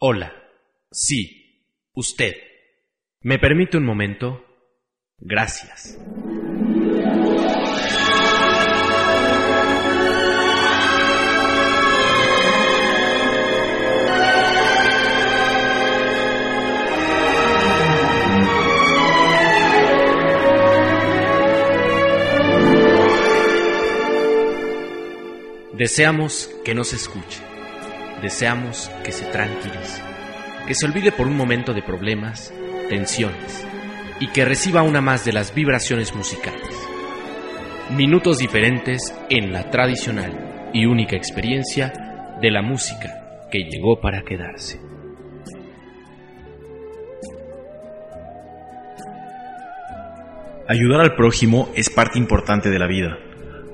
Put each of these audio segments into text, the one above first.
Hola. Sí, usted. ¿Me permite un momento? Gracias. Deseamos que nos escuche. Deseamos que se tranquilice. Que se olvide por un momento de problemas, tensiones y que reciba una más de las vibraciones musicales. Minutos diferentes en la tradicional y única experiencia de la música que llegó para quedarse. Ayudar al prójimo es parte importante de la vida,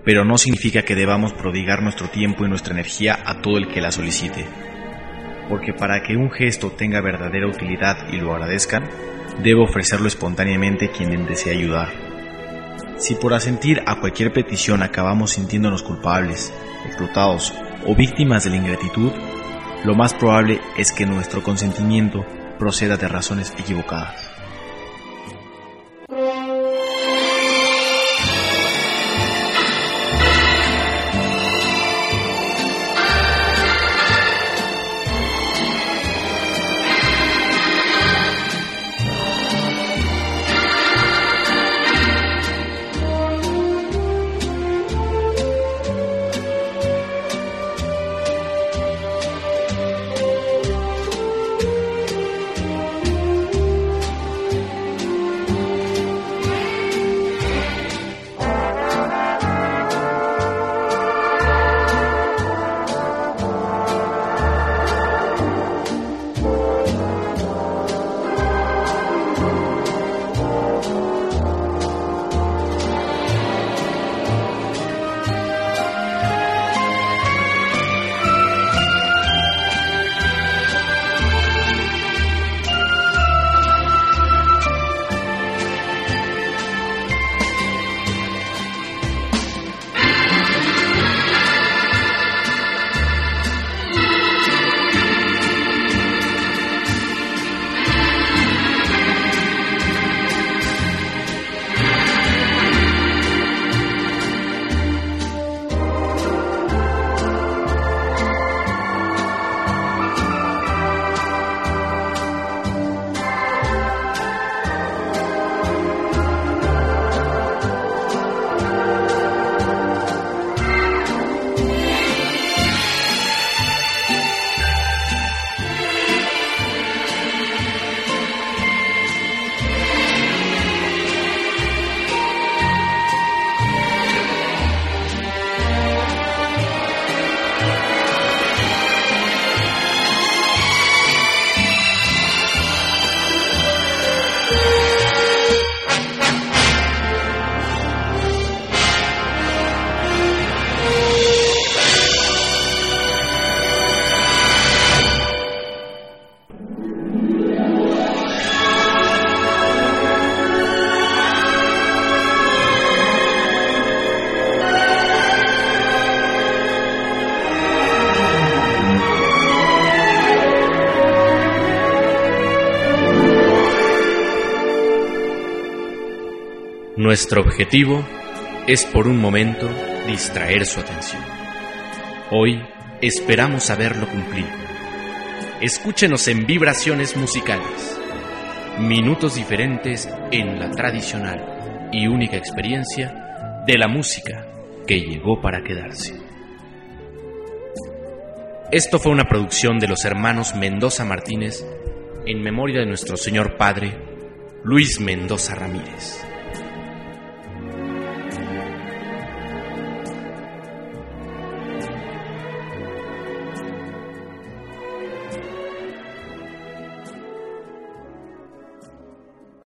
pero no significa que debamos prodigar nuestro tiempo y nuestra energía a todo el que la solicite. Porque para que un gesto tenga verdadera utilidad y lo agradezcan, debe ofrecerlo espontáneamente quien desee ayudar. Si por asentir a cualquier petición acabamos sintiéndonos culpables, explotados o víctimas de la ingratitud, lo más probable es que nuestro consentimiento proceda de razones equivocadas. Nuestro objetivo es por un momento distraer su atención. Hoy esperamos haberlo cumplido. Escúchenos en vibraciones musicales. Minutos diferentes en la tradicional y única experiencia de la música que llegó para quedarse. Esto fue una producción de los hermanos Mendoza Martínez en memoria de nuestro señor padre, Luis Mendoza Ramírez.